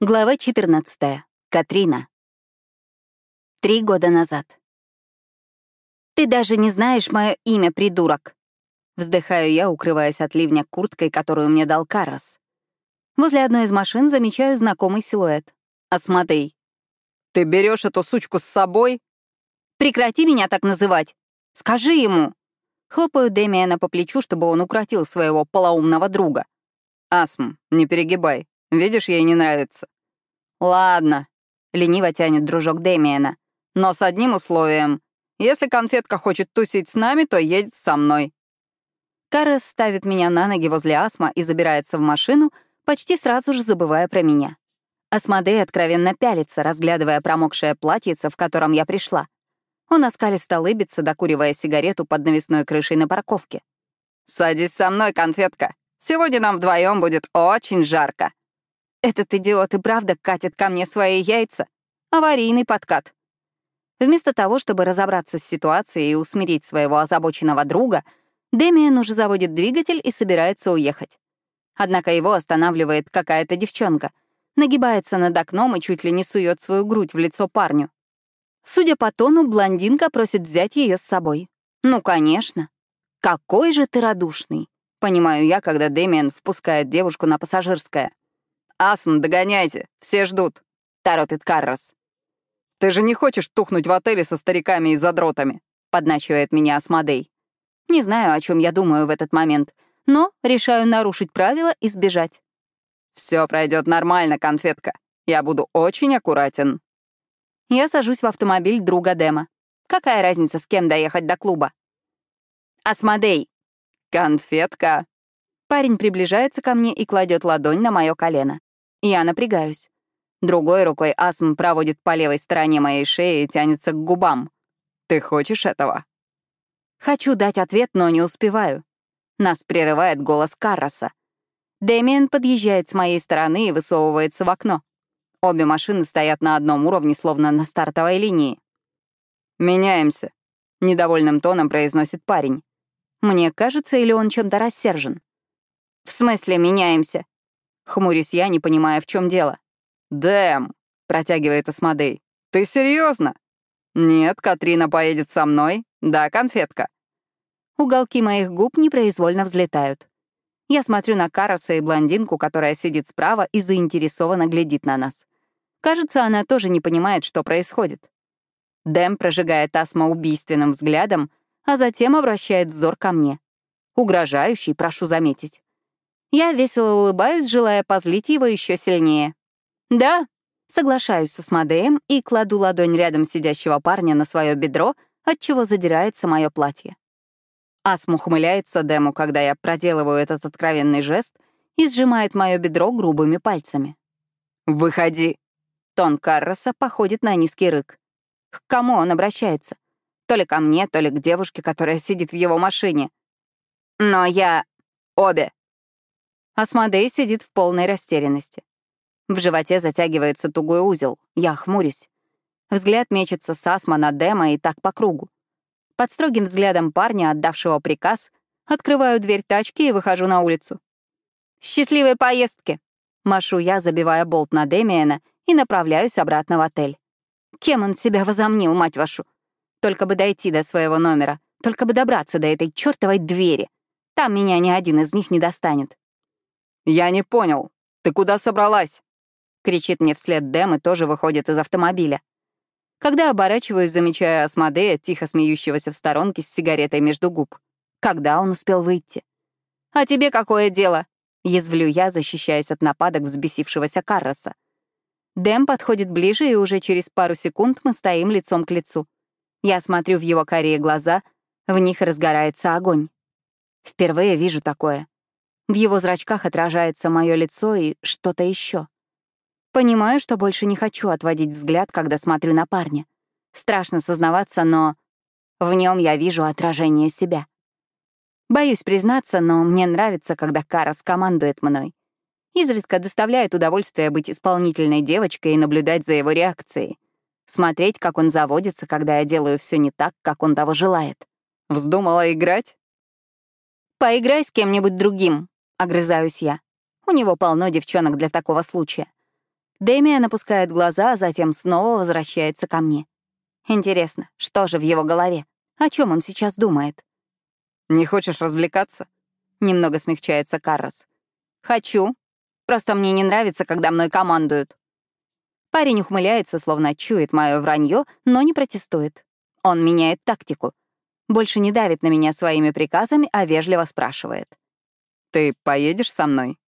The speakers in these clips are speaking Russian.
Глава 14. Катрина. Три года назад. «Ты даже не знаешь мое имя, придурок!» Вздыхаю я, укрываясь от ливня курткой, которую мне дал Карас. Возле одной из машин замечаю знакомый силуэт. Асмодей. «Ты берешь эту сучку с собой?» «Прекрати меня так называть! Скажи ему!» Хлопаю Демиана по плечу, чтобы он укротил своего полоумного друга. «Асм, не перегибай. Видишь, ей не нравится. Ладно, лениво тянет дружок Дэмиена. Но с одним условием. Если конфетка хочет тусить с нами, то едет со мной. Каррес ставит меня на ноги возле Асма и забирается в машину, почти сразу же забывая про меня. Асмодей откровенно пялится, разглядывая промокшее платьице, в котором я пришла. Он оскалисто лыбится, докуривая сигарету под навесной крышей на парковке. «Садись со мной, конфетка. Сегодня нам вдвоем будет очень жарко». Этот идиот и правда катит ко мне свои яйца. Аварийный подкат. Вместо того, чтобы разобраться с ситуацией и усмирить своего озабоченного друга, Демиан уже заводит двигатель и собирается уехать. Однако его останавливает какая-то девчонка, нагибается над окном и чуть ли не сует свою грудь в лицо парню. Судя по тону, блондинка просит взять ее с собой. Ну, конечно. Какой же ты радушный. Понимаю я, когда Демиан впускает девушку на пассажирское. «Асм, догоняйте, все ждут», — торопит Каррос. «Ты же не хочешь тухнуть в отеле со стариками и задротами?» — подначивает меня Асмодей. Не знаю, о чем я думаю в этот момент, но решаю нарушить правила и сбежать. Все пройдет нормально, конфетка. Я буду очень аккуратен. Я сажусь в автомобиль друга Дема. Какая разница, с кем доехать до клуба? Асмодей. Конфетка. Парень приближается ко мне и кладет ладонь на мое колено. Я напрягаюсь. Другой рукой Асм проводит по левой стороне моей шеи и тянется к губам. «Ты хочешь этого?» Хочу дать ответ, но не успеваю. Нас прерывает голос Карроса. Дэмиен подъезжает с моей стороны и высовывается в окно. Обе машины стоят на одном уровне, словно на стартовой линии. «Меняемся», — недовольным тоном произносит парень. Мне кажется, или он чем-то рассержен. «В смысле меняемся?» Хмурюсь я, не понимая, в чем дело. «Дэм», — протягивает Асмодей. «Ты серьезно? «Нет, Катрина поедет со мной. Да, конфетка». Уголки моих губ непроизвольно взлетают. Я смотрю на Кароса и блондинку, которая сидит справа и заинтересованно глядит на нас. Кажется, она тоже не понимает, что происходит. Дэм прожигает Асма убийственным взглядом, а затем обращает взор ко мне. Угрожающий, прошу заметить. Я весело улыбаюсь, желая позлить его еще сильнее. «Да», соглашаюсь со Смодеем и кладу ладонь рядом сидящего парня на свое бедро, отчего задирается мое платье. Асм ухмыляется Дему, когда я проделываю этот откровенный жест, и сжимает мое бедро грубыми пальцами. «Выходи!» Тон Карроса походит на низкий рык. К кому он обращается? То ли ко мне, то ли к девушке, которая сидит в его машине. Но я... Обе. Асмодей сидит в полной растерянности. В животе затягивается тугой узел. Я хмурюсь. Взгляд мечется с Асма на Дема и так по кругу. Под строгим взглядом парня, отдавшего приказ, открываю дверь тачки и выхожу на улицу. «Счастливой поездки!» — машу я, забивая болт на Демиена, и направляюсь обратно в отель. Кем он себя возомнил, мать вашу? Только бы дойти до своего номера, только бы добраться до этой чертовой двери. Там меня ни один из них не достанет. «Я не понял. Ты куда собралась?» — кричит мне вслед Дэм и тоже выходит из автомобиля. Когда оборачиваюсь, замечаю Асмодея, тихо смеющегося в сторонке с сигаретой между губ. Когда он успел выйти? «А тебе какое дело?» — язвлю я, защищаясь от нападок взбесившегося Карроса. Дэм подходит ближе, и уже через пару секунд мы стоим лицом к лицу. Я смотрю в его карие глаза, в них разгорается огонь. Впервые вижу такое. В его зрачках отражается мое лицо и что-то еще. Понимаю, что больше не хочу отводить взгляд, когда смотрю на парня. Страшно сознаваться, но в нем я вижу отражение себя. Боюсь признаться, но мне нравится, когда Карас командует мной. Изредка доставляет удовольствие быть исполнительной девочкой и наблюдать за его реакцией. Смотреть, как он заводится, когда я делаю все не так, как он того желает. Вздумала играть? Поиграй с кем-нибудь другим, — огрызаюсь я. У него полно девчонок для такого случая. Дэмиан опускает глаза, а затем снова возвращается ко мне. Интересно, что же в его голове? О чем он сейчас думает? «Не хочешь развлекаться?» Немного смягчается Каррос. «Хочу. Просто мне не нравится, когда мной командуют». Парень ухмыляется, словно чует мое вранье, но не протестует. Он меняет тактику. Больше не давит на меня своими приказами, а вежливо спрашивает. «Ты поедешь со мной?»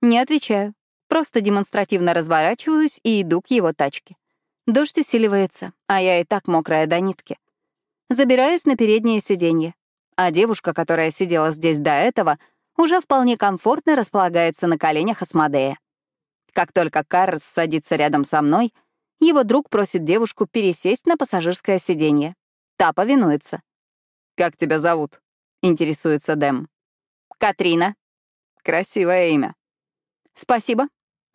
Не отвечаю. Просто демонстративно разворачиваюсь и иду к его тачке. Дождь усиливается, а я и так мокрая до нитки. Забираюсь на переднее сиденье, а девушка, которая сидела здесь до этого, уже вполне комфортно располагается на коленях Асмодея. Как только Каррес садится рядом со мной, его друг просит девушку пересесть на пассажирское сиденье. Та повинуется. «Как тебя зовут?» — интересуется Дэм. «Катрина». «Красивое имя». «Спасибо.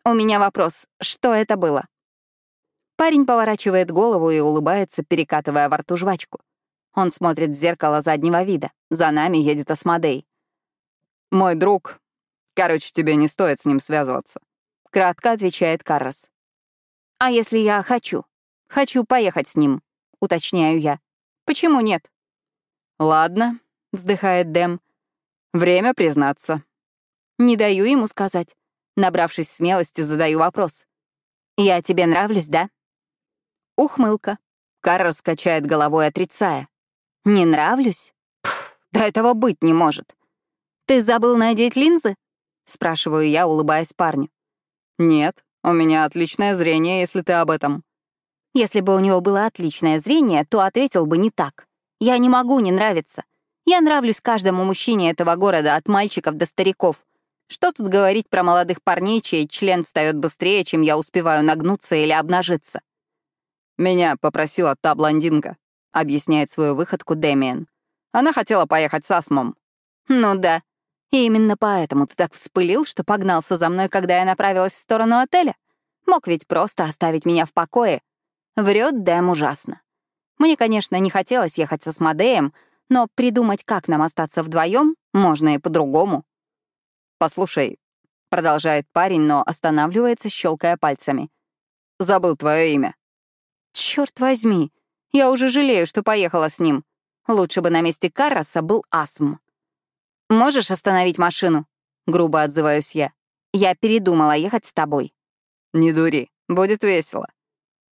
У меня вопрос. Что это было?» Парень поворачивает голову и улыбается, перекатывая во рту жвачку. Он смотрит в зеркало заднего вида. За нами едет Асмодей. «Мой друг. Короче, тебе не стоит с ним связываться», — кратко отвечает Каррос. «А если я хочу? Хочу поехать с ним», — уточняю я. «Почему нет?» «Ладно», — вздыхает Дэм. «Время признаться». Не даю ему сказать. Набравшись смелости, задаю вопрос. «Я тебе нравлюсь, да?» Ухмылка. Карр качает головой, отрицая. «Не нравлюсь? Пф, да этого быть не может. Ты забыл надеть линзы?» — спрашиваю я, улыбаясь парню. «Нет, у меня отличное зрение, если ты об этом». Если бы у него было отличное зрение, то ответил бы не так. Я не могу не нравиться. Я нравлюсь каждому мужчине этого города, от мальчиков до стариков. Что тут говорить про молодых парней, чей член встает быстрее, чем я успеваю нагнуться или обнажиться? «Меня попросила та блондинка», — объясняет свою выходку Дэмиен. «Она хотела поехать с Асмом». «Ну да. И именно поэтому ты так вспылил, что погнался за мной, когда я направилась в сторону отеля? Мог ведь просто оставить меня в покое. Врет Дэм ужасно. Мне, конечно, не хотелось ехать со Смодеем, но придумать, как нам остаться вдвоем, можно и по-другому». «Послушай», — продолжает парень, но останавливается, щелкая пальцами. «Забыл твое имя». Черт возьми, я уже жалею, что поехала с ним. Лучше бы на месте Карроса был Асм. «Можешь остановить машину?» — грубо отзываюсь я. «Я передумала ехать с тобой». «Не дури, будет весело».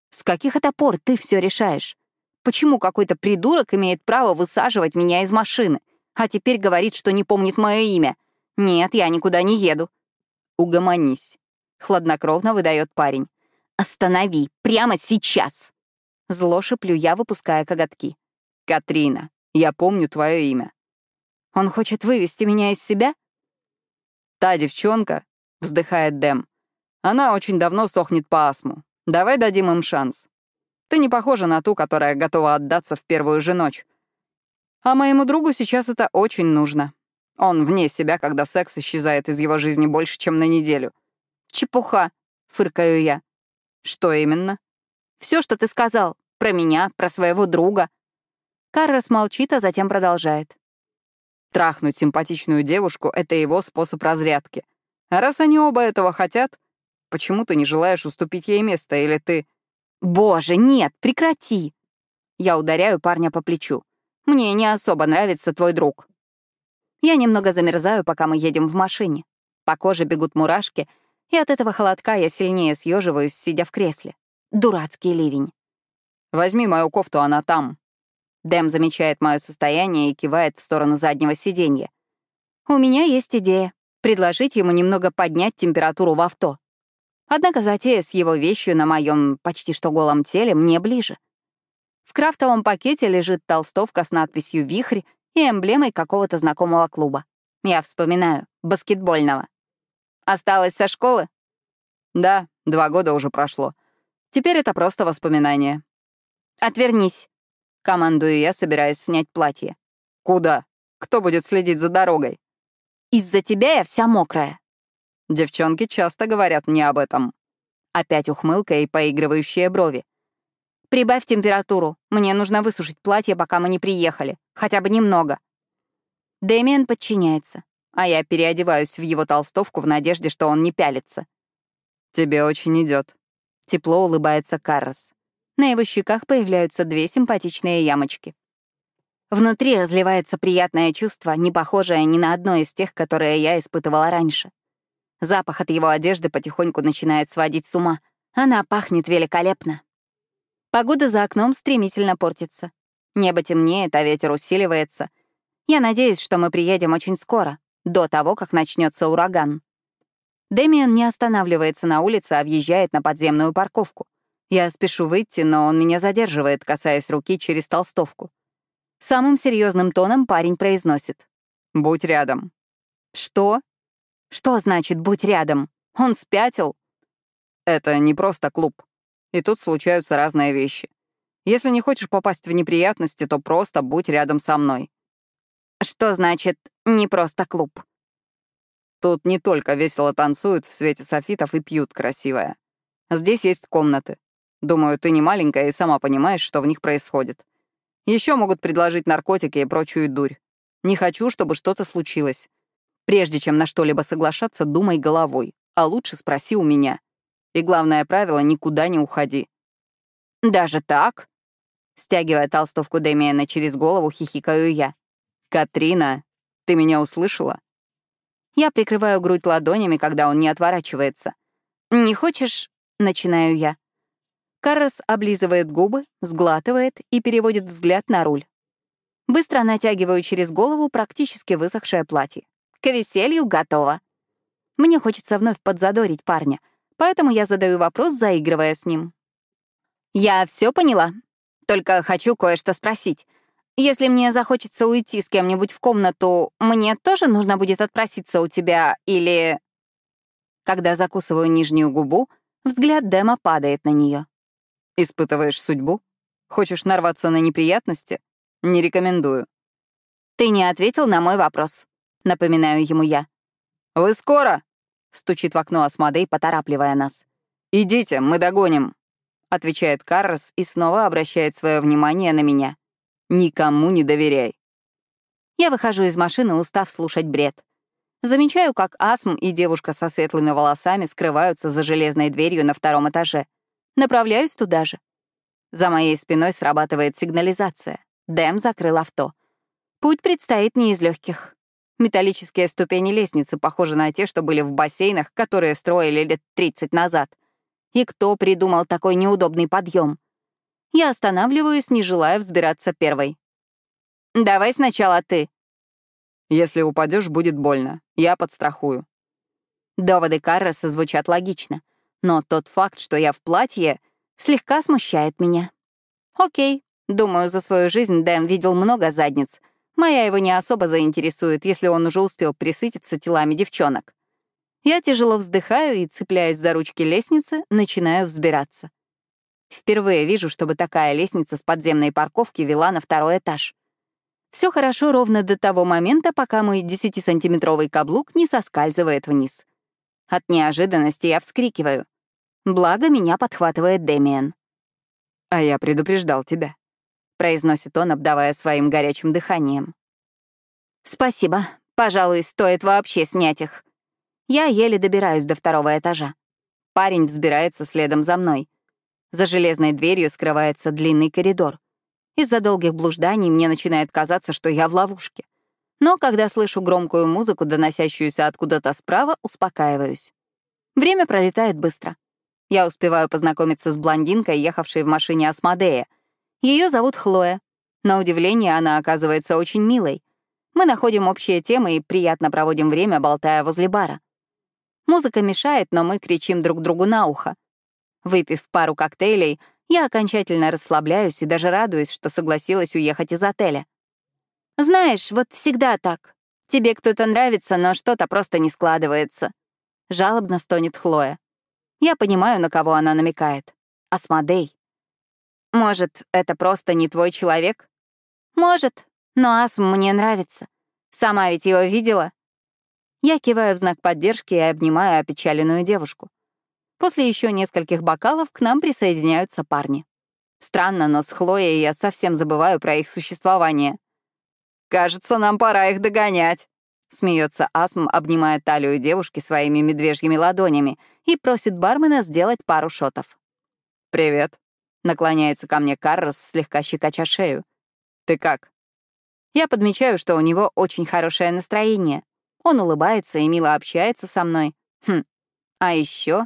«С каких это пор ты все решаешь? Почему какой-то придурок имеет право высаживать меня из машины, а теперь говорит, что не помнит мое имя? Нет, я никуда не еду». «Угомонись», — хладнокровно выдает парень. «Останови! Прямо сейчас!» Зло шиплю я, выпуская коготки. «Катрина, я помню твое имя». «Он хочет вывести меня из себя?» «Та девчонка», — вздыхает Дэм, — «она очень давно сохнет по астму. Давай дадим им шанс. Ты не похожа на ту, которая готова отдаться в первую же ночь. А моему другу сейчас это очень нужно. Он вне себя, когда секс исчезает из его жизни больше, чем на неделю». «Чепуха», — фыркаю я. Что именно? Все, что ты сказал. Про меня, про своего друга. Каррос молчит, а затем продолжает. Трахнуть симпатичную девушку — это его способ разрядки. А раз они оба этого хотят, почему ты не желаешь уступить ей место, или ты... Боже, нет, прекрати! Я ударяю парня по плечу. Мне не особо нравится твой друг. Я немного замерзаю, пока мы едем в машине. По коже бегут мурашки — и от этого холодка я сильнее съеживаюсь, сидя в кресле. Дурацкий ливень. «Возьми мою кофту, она там». Дэм замечает мое состояние и кивает в сторону заднего сиденья. «У меня есть идея — предложить ему немного поднять температуру в авто. Однако затея с его вещью на моем почти что голом теле мне ближе. В крафтовом пакете лежит толстовка с надписью «Вихрь» и эмблемой какого-то знакомого клуба. Я вспоминаю, баскетбольного. Осталось со школы? Да, два года уже прошло. Теперь это просто воспоминание. Отвернись. Командую я, собираясь снять платье. Куда? Кто будет следить за дорогой? Из-за тебя я вся мокрая. Девчонки часто говорят мне об этом. Опять ухмылка и поигрывающие брови. Прибавь температуру. Мне нужно высушить платье, пока мы не приехали. Хотя бы немного. Дэмиан подчиняется а я переодеваюсь в его толстовку в надежде, что он не пялится. «Тебе очень идет. Тепло улыбается Каррос. На его щеках появляются две симпатичные ямочки. Внутри разливается приятное чувство, не похожее ни на одно из тех, которые я испытывала раньше. Запах от его одежды потихоньку начинает сводить с ума. Она пахнет великолепно. Погода за окном стремительно портится. Небо темнеет, а ветер усиливается. Я надеюсь, что мы приедем очень скоро, до того, как начнется ураган. Дэмиан не останавливается на улице, а въезжает на подземную парковку. Я спешу выйти, но он меня задерживает, касаясь руки через толстовку. Самым серьезным тоном парень произносит. «Будь рядом». «Что? Что значит «будь рядом»? Он спятил?» «Это не просто клуб. И тут случаются разные вещи. Если не хочешь попасть в неприятности, то просто будь рядом со мной». «Что значит «не просто клуб»?» Тут не только весело танцуют в свете софитов и пьют красивое. Здесь есть комнаты. Думаю, ты не маленькая и сама понимаешь, что в них происходит. Еще могут предложить наркотики и прочую дурь. Не хочу, чтобы что-то случилось. Прежде чем на что-либо соглашаться, думай головой, а лучше спроси у меня. И главное правило — никуда не уходи. «Даже так?» Стягивая толстовку Дэмиена через голову, хихикаю я. «Катрина, ты меня услышала?» Я прикрываю грудь ладонями, когда он не отворачивается. «Не хочешь?» — начинаю я. Каррос облизывает губы, сглатывает и переводит взгляд на руль. Быстро натягиваю через голову практически высохшее платье. К веселью готово. Мне хочется вновь подзадорить парня, поэтому я задаю вопрос, заигрывая с ним. «Я все поняла. Только хочу кое-что спросить. Если мне захочется уйти с кем-нибудь в комнату, мне тоже нужно будет отпроситься у тебя или...» Когда закусываю нижнюю губу, взгляд Дэма падает на нее. «Испытываешь судьбу? Хочешь нарваться на неприятности? Не рекомендую». «Ты не ответил на мой вопрос», — напоминаю ему я. «Вы скоро?» — стучит в окно Асмодей, поторапливая нас. «Идите, мы догоним», — отвечает Каррос и снова обращает свое внимание на меня. Никому не доверяй. Я выхожу из машины, устав слушать бред. Замечаю, как Асм и девушка со светлыми волосами скрываются за железной дверью на втором этаже. Направляюсь туда же. За моей спиной срабатывает сигнализация. Дэм закрыл авто. Путь предстоит не из легких. Металлические ступени лестницы похожи на те, что были в бассейнах, которые строили лет 30 назад. И кто придумал такой неудобный подъем? Я останавливаюсь, не желая взбираться первой. «Давай сначала ты». «Если упадешь, будет больно. Я подстрахую». Доводы Карроса звучат логично, но тот факт, что я в платье, слегка смущает меня. Окей, думаю, за свою жизнь Дэм видел много задниц. Моя его не особо заинтересует, если он уже успел присытиться телами девчонок. Я тяжело вздыхаю и, цепляясь за ручки лестницы, начинаю взбираться. Впервые вижу, чтобы такая лестница с подземной парковки вела на второй этаж. Все хорошо ровно до того момента, пока мой 10-сантиметровый каблук не соскальзывает вниз. От неожиданности я вскрикиваю. Благо, меня подхватывает Дэмиен. «А я предупреждал тебя», — произносит он, обдавая своим горячим дыханием. «Спасибо. Пожалуй, стоит вообще снять их». Я еле добираюсь до второго этажа. Парень взбирается следом за мной. За железной дверью скрывается длинный коридор. Из-за долгих блужданий мне начинает казаться, что я в ловушке. Но когда слышу громкую музыку, доносящуюся откуда-то справа, успокаиваюсь. Время пролетает быстро. Я успеваю познакомиться с блондинкой, ехавшей в машине Асмодея. Ее зовут Хлоя. На удивление, она оказывается очень милой. Мы находим общие темы и приятно проводим время, болтая возле бара. Музыка мешает, но мы кричим друг другу на ухо. Выпив пару коктейлей, я окончательно расслабляюсь и даже радуюсь, что согласилась уехать из отеля. Знаешь, вот всегда так. Тебе кто-то нравится, но что-то просто не складывается. Жалобно стонет Хлоя. Я понимаю, на кого она намекает. Асмодей. Может, это просто не твой человек? Может, но Асм мне нравится. Сама ведь его видела. Я киваю в знак поддержки и обнимаю опечаленную девушку. После еще нескольких бокалов к нам присоединяются парни. Странно, но с Хлоей я совсем забываю про их существование. «Кажется, нам пора их догонять», — Смеется Асм, обнимая талию девушки своими медвежьими ладонями и просит бармена сделать пару шотов. «Привет», — наклоняется ко мне Каррос, слегка щекоча шею. «Ты как?» Я подмечаю, что у него очень хорошее настроение. Он улыбается и мило общается со мной. Хм. А еще,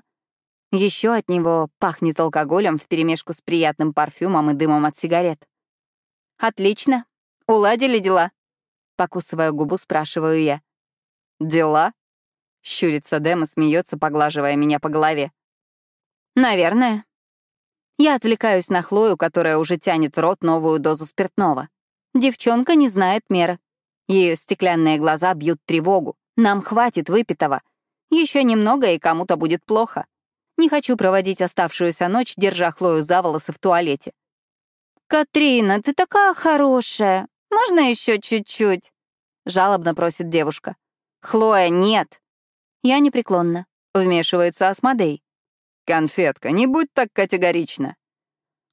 еще от него пахнет алкоголем вперемешку с приятным парфюмом и дымом от сигарет. Отлично. Уладили дела? Покусывая губу, спрашиваю я. «Дела?» — щурится Дэм и смеется, поглаживая меня по голове. «Наверное». Я отвлекаюсь на Хлою, которая уже тянет в рот новую дозу спиртного. Девчонка не знает меры. Ее стеклянные глаза бьют тревогу. Нам хватит выпитого. Еще немного, и кому-то будет плохо. Не хочу проводить оставшуюся ночь, держа Хлою за волосы в туалете. «Катрина, ты такая хорошая. Можно еще чуть-чуть?» — жалобно просит девушка. «Хлоя, нет!» Я непреклонна. Вмешивается Асмодей. «Конфетка, не будь так категорична».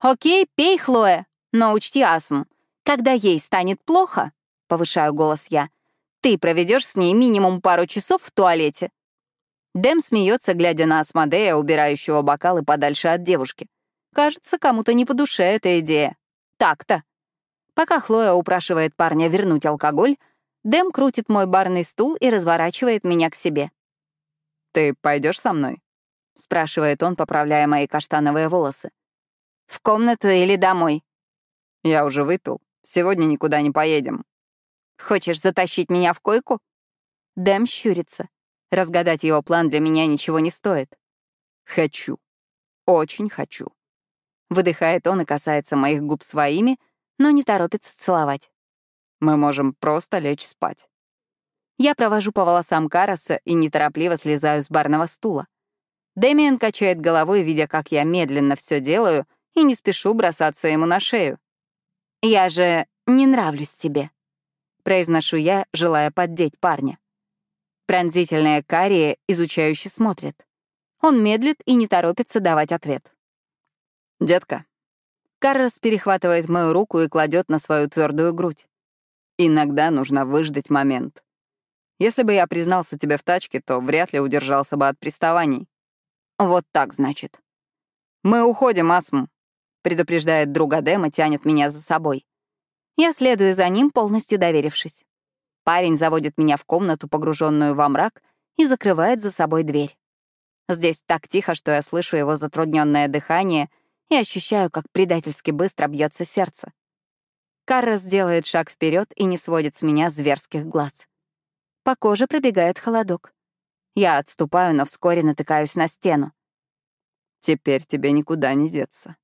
«Окей, пей, Хлоя, но учти, Асм, когда ей станет плохо, — повышаю голос я, — ты проведешь с ней минимум пару часов в туалете». Дэм смеется, глядя на Асмодея, убирающего бокалы подальше от девушки. Кажется, кому-то не по душе эта идея. Так-то. Пока Хлоя упрашивает парня вернуть алкоголь, Дэм крутит мой барный стул и разворачивает меня к себе. «Ты пойдешь со мной?» — спрашивает он, поправляя мои каштановые волосы. «В комнату или домой?» «Я уже выпил. Сегодня никуда не поедем». «Хочешь затащить меня в койку?» Дэм щурится. Разгадать его план для меня ничего не стоит. «Хочу. Очень хочу». Выдыхает он и касается моих губ своими, но не торопится целовать. Мы можем просто лечь спать. Я провожу по волосам Караса и неторопливо слезаю с барного стула. Дэмиен качает головой, видя, как я медленно все делаю, и не спешу бросаться ему на шею. «Я же не нравлюсь тебе», — произношу я, желая поддеть парня. Пронзительные карие изучающе смотрят. Он медлит и не торопится давать ответ. «Детка». Каррас перехватывает мою руку и кладет на свою твердую грудь. Иногда нужно выждать момент. Если бы я признался тебе в тачке, то вряд ли удержался бы от приставаний. Вот так, значит. Мы уходим, Асм, предупреждает друг Адем и тянет меня за собой. Я следую за ним, полностью доверившись. Парень заводит меня в комнату, погруженную во мрак, и закрывает за собой дверь. Здесь так тихо, что я слышу его затрудненное дыхание и ощущаю, как предательски быстро бьется сердце. Каррас делает шаг вперед и не сводит с меня зверских глаз. По коже пробегает холодок. Я отступаю, но вскоре натыкаюсь на стену. «Теперь тебе никуда не деться»,